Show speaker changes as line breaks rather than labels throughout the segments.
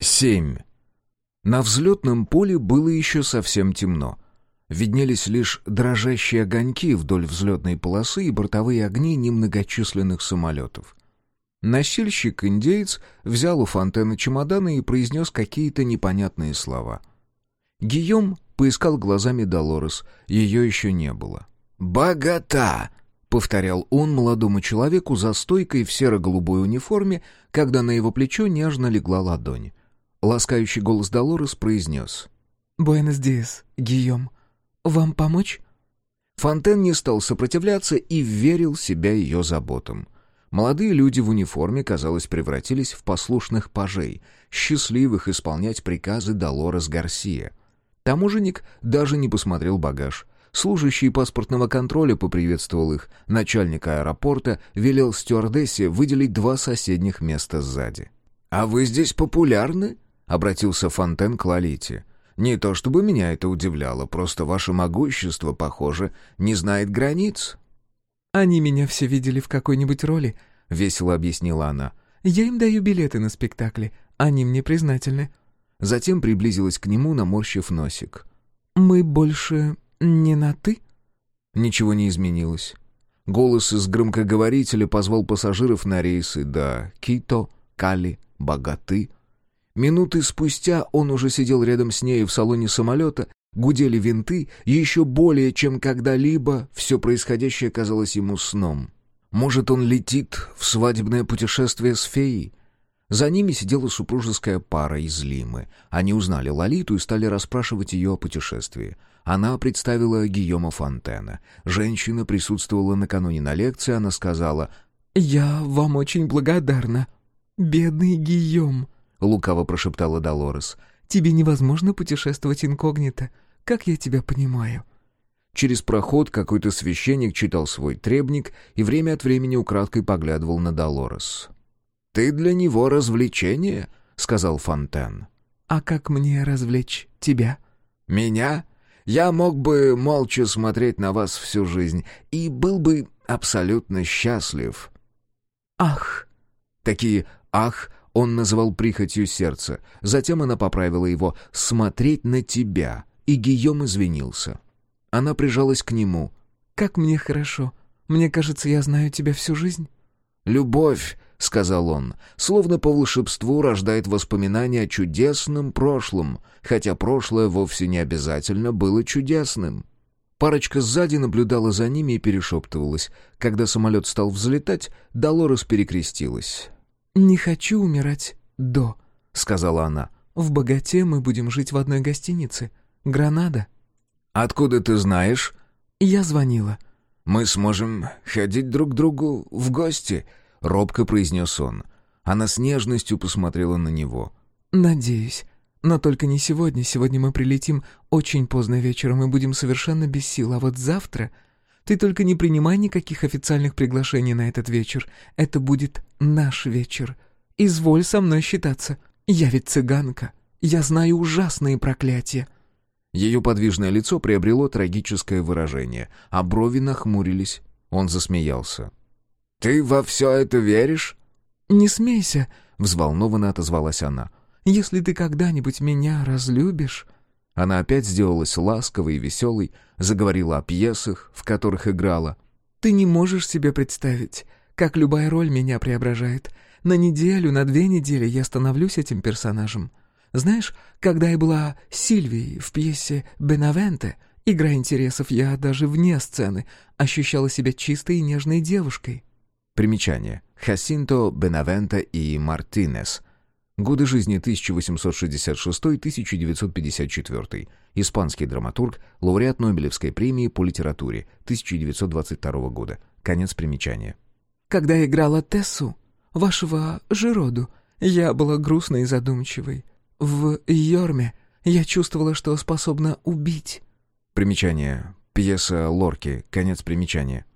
Семь. На взлетном поле было еще совсем темно. Виднелись лишь дрожащие огоньки вдоль взлетной полосы и бортовые огни немногочисленных самолетов. Носильщик-индеец взял у фонтена чемоданы и произнес какие-то непонятные слова. Гийом поискал глазами Долорес, ее еще не было. «Богата!» — повторял он молодому человеку за стойкой в серо-голубой униформе, когда на его плечо нежно легла ладонь. Ласкающий голос Долорес произнес.
«Буэнос диас, Гийом. Вам помочь?»
Фонтен не стал сопротивляться и верил себя ее заботам. Молодые люди в униформе, казалось, превратились в послушных пажей, счастливых исполнять приказы Долорес Гарсия. Таможенник даже не посмотрел багаж. Служащий паспортного контроля поприветствовал их. Начальник аэропорта велел стюардессе выделить два соседних места сзади. «А вы здесь популярны?» — обратился Фонтен к Лолите. «Не то чтобы меня это удивляло, просто ваше могущество, похоже, не знает границ».
«Они меня все видели в какой-нибудь роли», — весело объяснила она. «Я им даю билеты на спектакли, они мне признательны».
Затем приблизилась к нему, наморщив носик.
«Мы больше не на «ты»?»
Ничего не изменилось. Голос из громкоговорителя позвал пассажиров на рейсы до Кито, Кали, Богаты, Минуты спустя он уже сидел рядом с ней в салоне самолета, гудели винты, еще более, чем когда-либо все происходящее казалось ему сном. Может, он летит в свадебное путешествие с феей? За ними сидела супружеская пара из Лимы. Они узнали Лолиту и стали расспрашивать ее о путешествии. Она представила Гийома Фонтена. Женщина присутствовала накануне на лекции, она сказала
«Я вам очень благодарна, бедный Гийом». — лукаво прошептала Долорес. «Тебе невозможно путешествовать инкогнито. Как я тебя понимаю?»
Через проход какой-то священник читал свой требник и время от времени украдкой поглядывал на Долорес. «Ты для него развлечение?» — сказал Фонтен.
«А как мне развлечь тебя?»
«Меня? Я мог бы молча смотреть на вас всю жизнь и был бы абсолютно счастлив».
«Ах!»
Такие «ах» он называл прихотью сердца. Затем она поправила его «смотреть на тебя», и Гийом извинился. Она прижалась к нему.
«Как мне хорошо. Мне кажется, я знаю тебя всю жизнь».
«Любовь», — сказал он, — «словно по волшебству рождает воспоминания о чудесном прошлом, хотя прошлое вовсе не обязательно было чудесным». Парочка сзади наблюдала за ними и перешептывалась. Когда самолет стал взлетать, Долорес перекрестилась.
«Не хочу умирать до», — сказала она.
«В
богате мы будем жить в одной гостинице. Гранада».
«Откуда ты знаешь?»
«Я звонила».
«Мы сможем ходить друг к другу в гости», — робко произнес он. Она с нежностью посмотрела на него.
«Надеюсь. Но только не сегодня. Сегодня мы прилетим очень поздно вечером и будем совершенно без сил. А вот завтра ты только не принимай никаких официальных приглашений на этот вечер. Это будет наш вечер. Изволь со мной считаться. Я ведь цыганка. Я знаю ужасные проклятия».
Ее подвижное лицо приобрело трагическое выражение, а брови нахмурились. Он засмеялся. «Ты во все это веришь?»
«Не смейся», —
взволнованно отозвалась она.
«Если ты когда-нибудь меня разлюбишь...»
Она опять сделалась ласковой и веселой, заговорила о пьесах, в которых играла.
«Ты не можешь себе представить, как любая роль меня преображает. На неделю, на две недели я становлюсь этим персонажем. Знаешь, когда я была Сильвией в пьесе «Бенавенте», игра интересов, я даже вне сцены ощущала себя чистой и нежной девушкой».
Примечание. Хасинто Бенавенте и Мартинес – Годы жизни 1866-1954. Испанский драматург, лауреат Нобелевской премии по литературе 1922 года. Конец примечания.
«Когда я играла Тессу, вашего Жироду, я была грустной и задумчивой. В Йорме я чувствовала, что способна убить».
Примечание. Пьеса Лорки. Конец примечания.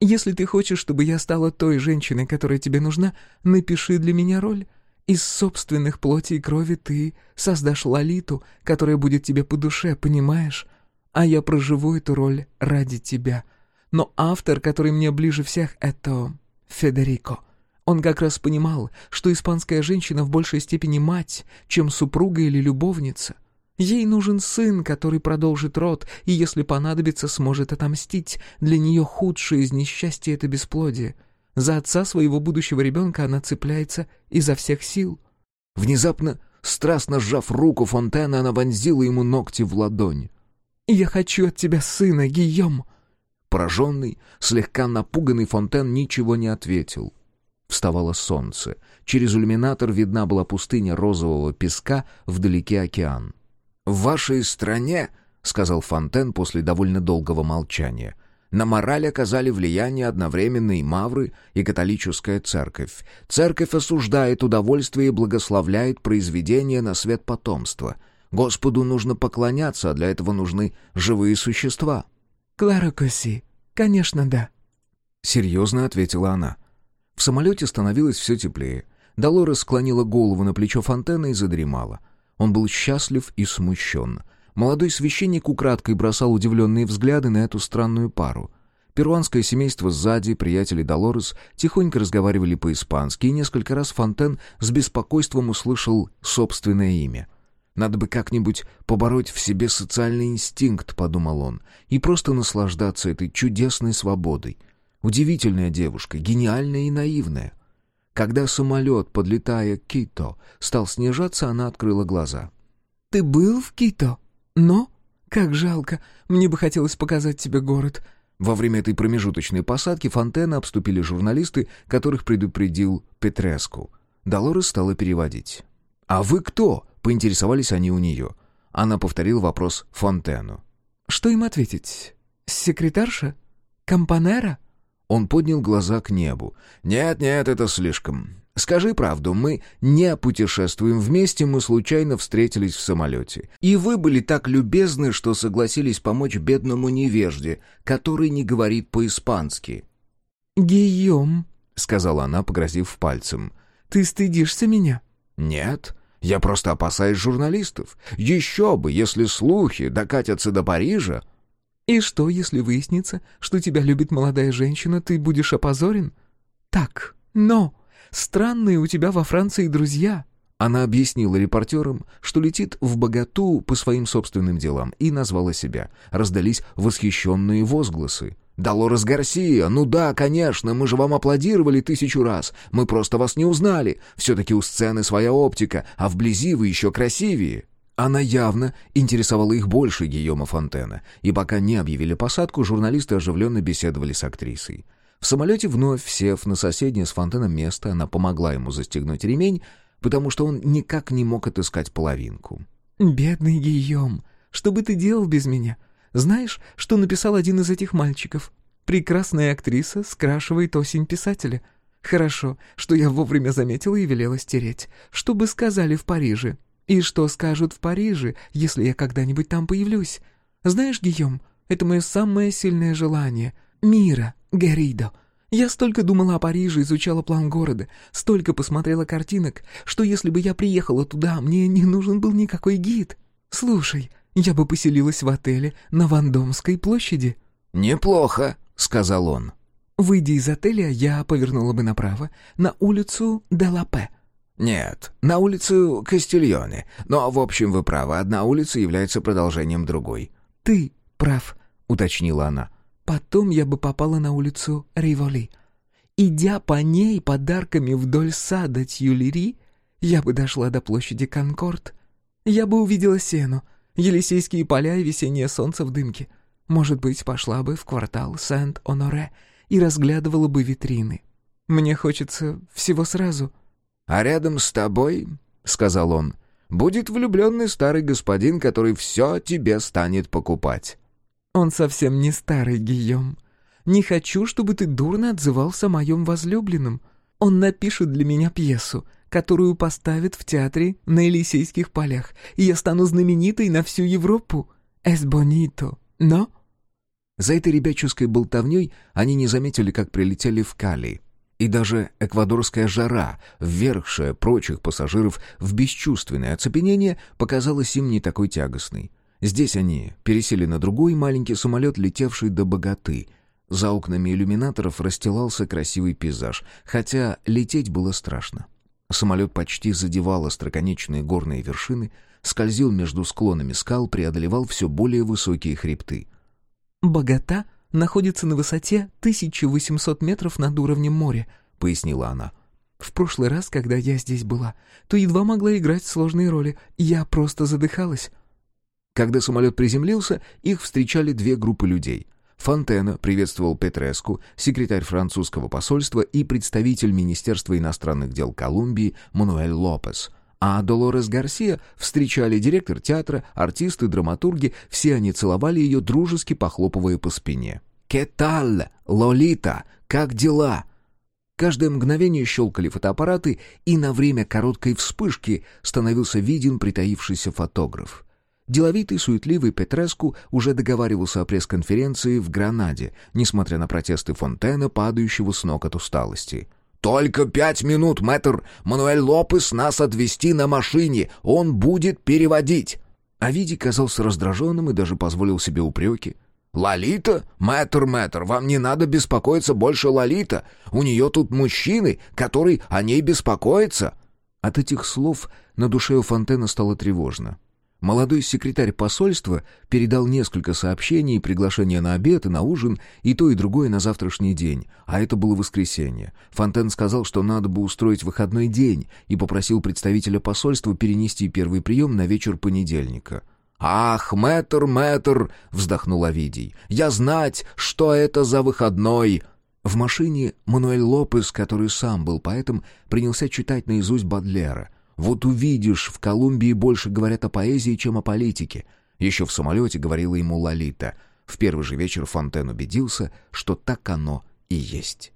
«Если ты хочешь, чтобы я стала той женщиной, которая тебе нужна, напиши для меня роль». Из собственных плоти и крови ты создашь Лолиту, которая будет тебе по душе, понимаешь? А я проживу эту роль ради тебя. Но автор, который мне ближе всех, это Федерико. Он как раз понимал, что испанская женщина в большей степени мать, чем супруга или любовница. Ей нужен сын, который продолжит род, и, если понадобится, сможет отомстить. Для нее худшее из несчастья — это бесплодие. За отца своего будущего ребенка она цепляется изо всех сил.
Внезапно, страстно сжав руку Фонтена, она вонзила ему ногти в ладонь.
«Я хочу от тебя сына, Гийом!»
Пораженный, слегка напуганный Фонтен ничего не ответил. Вставало солнце. Через иллюминатор видна была пустыня розового песка, вдалеке океан. «В вашей стране, — сказал Фонтен после довольно долгого молчания, — на мораль оказали влияние одновременно и мавры, и католическая церковь. Церковь осуждает удовольствие и благословляет произведение на свет потомства. Господу нужно поклоняться, а для этого нужны живые существа».
«Клара Коси, конечно, да», —
серьезно ответила она. В самолете становилось все теплее. Долорес склонила голову на плечо Фонтена и задремала — он был счастлив и смущен. Молодой священник украдкой бросал удивленные взгляды на эту странную пару. Перуанское семейство сзади, приятели Долорес, тихонько разговаривали по-испански, и несколько раз Фонтен с беспокойством услышал собственное имя. «Надо бы как-нибудь побороть в себе социальный инстинкт», — подумал он, «и просто наслаждаться этой чудесной свободой. Удивительная девушка, гениальная и наивная». Когда самолет, подлетая к Кито, стал снижаться, она открыла глаза.
«Ты был в Кито? Но? Как жалко. Мне бы хотелось показать тебе город».
Во время этой промежуточной посадки Фонтена обступили журналисты, которых предупредил Петреску. Долорес стала переводить. «А вы кто?» — поинтересовались они у нее. Она повторила вопрос Фонтену.
«Что им ответить? Секретарша? Компанера?»
Он поднял глаза к небу. «Нет, нет, это слишком. Скажи правду, мы не путешествуем вместе, мы случайно встретились в самолете. И вы были так любезны, что согласились помочь бедному невежде, который не говорит по-испански».
«Гийом», —
сказала она, погрозив пальцем.
«Ты стыдишься меня?»
«Нет, я просто опасаюсь журналистов. Еще бы, если слухи докатятся до Парижа...»
И что, если выяснится, что тебя любит молодая женщина, ты будешь опозорен? Так, но... Странные у тебя во Франции друзья».
Она объяснила репортерам, что летит в богату по своим собственным делам, и назвала себя. Раздались восхищенные возгласы. «Долорес Гарсия! Ну да, конечно, мы же вам аплодировали тысячу раз. Мы просто вас не узнали. Все-таки у сцены своя оптика, а вблизи вы еще красивее». Она явно интересовала их больше Гийома Фонтена, и пока не объявили посадку, журналисты оживленно беседовали с актрисой. В самолете, вновь сев на соседнее с Фонтеном место, она помогла ему застегнуть ремень, потому что он никак не мог отыскать половинку.
«Бедный Гийом, что бы ты делал без меня? Знаешь, что написал один из этих мальчиков? Прекрасная актриса скрашивает осень писателя. Хорошо, что я вовремя заметила и велела стереть. Что бы сказали в Париже? И что скажут в Париже, если я когда-нибудь там появлюсь? Знаешь, Гийом, это мое самое сильное желание. Мира, Геридо. Я столько думала о Париже, изучала план города, столько посмотрела картинок, что если бы я приехала туда, мне не нужен был никакой гид. Слушай, я бы поселилась в отеле на Вандомской площади».
«Неплохо», — сказал он.
Выйдя из отеля, я повернула бы направо, на улицу Делапе.
«Нет, на улицу Кастильоне. Но, в общем, вы правы, одна улица является продолжением другой».
«Ты прав», — уточнила она. «Потом я бы попала на улицу Риволи. Идя по ней подарками вдоль сада Тюлери, я бы дошла до площади Конкорд. Я бы увидела сену, Елисейские поля и весеннее солнце в дымке. Может быть, пошла бы в квартал Сент-Оноре и разглядывала бы витрины. Мне хочется всего сразу —
а рядом с тобой, — сказал он, — будет влюбленный старый господин, который все тебе станет покупать».
«Он совсем не старый, Гийом. Не хочу, чтобы ты дурно отзывался о моем возлюбленном. Он напишет для меня пьесу, которую поставят в театре на Елисейских полях, и я стану знаменитой на всю Европу. Эс бонито, но...»
За этой ребяческой болтовней они не заметили, как прилетели в Кали. И даже эквадорская жара, ввергшая прочих пассажиров в бесчувственное оцепенение, показалась им не такой тягостной. Здесь они пересели на другой маленький самолет, летевший до Богаты. За окнами иллюминаторов расстилался красивый пейзаж, хотя лететь было страшно. Самолет почти задевал остроконечные горные вершины, скользил между склонами скал, преодолевал все более высокие хребты.
«Богата находится на высоте 1800 метров над уровнем моря», — пояснила она. «В прошлый раз, когда я здесь была, то едва могла играть сложные роли. Я просто задыхалась».
Когда самолет приземлился, их встречали две группы людей. Фонтена приветствовал Петреску, секретарь французского посольства и представитель Министерства иностранных дел Колумбии Мануэль Лопес. А Долорес Гарсия встречали директор театра, артисты, драматурги, все они целовали ее, дружески похлопывая по спине. «Кеталь, Лолита, как дела?» Каждое мгновение щелкали фотоаппараты, и на время короткой вспышки становился виден притаившийся фотограф. Деловитый, суетливый Петреску уже договаривался о пресс-конференции в Гранаде, несмотря на протесты Фонтена, падающего с ног от усталости. «Только пять минут, мэтр! Мануэль Лопес нас отвезти на машине! Он будет переводить!» Авиди казался раздраженным и даже позволил себе упреки. «Лолита? Мэтр, мэтр, вам не надо беспокоиться больше Лолита. У нее тут мужчины, который о ней беспокоится». От этих слов на душе у Фонтена стало тревожно. Молодой секретарь посольства передал несколько сообщений, приглашения на обед и на ужин, и то, и другое на завтрашний день, а это было воскресенье. Фонтен сказал, что надо бы устроить выходной день, и попросил представителя посольства перенести первый прием на вечер понедельника. «Ах, мэтр, мэтр!» — вздохнул Овидий. «Я знать, что это за выходной!» В машине Мануэль Лопес, который сам был поэтом, принялся читать наизусть Бадлера — вот увидишь, в Колумбии больше говорят о поэзии, чем о политике. Еще в самолете говорила ему Лолита. В первый же вечер Фонтен убедился, что так оно и есть.